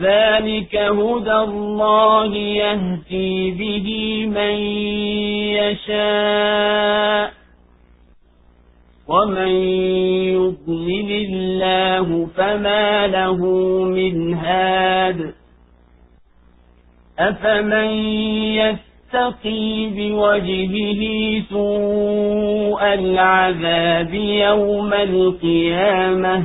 ذلك هدى الله يهدي به من يشاء ومن يضلل الله فما له من هاد أفمن يستقي بوجهه سوء العذاب يوم القيامة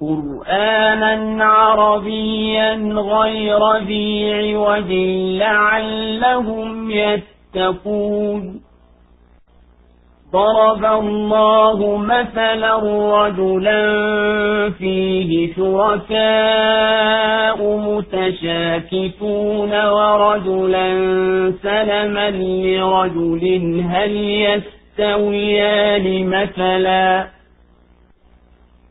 قرآنا عربيا غير ذي عوج لعلهم يتقون. ضرب الله مثلا رجلا فيه شركاء متشاكفون ورجلا سلما لرجل هل يستويان مثلا؟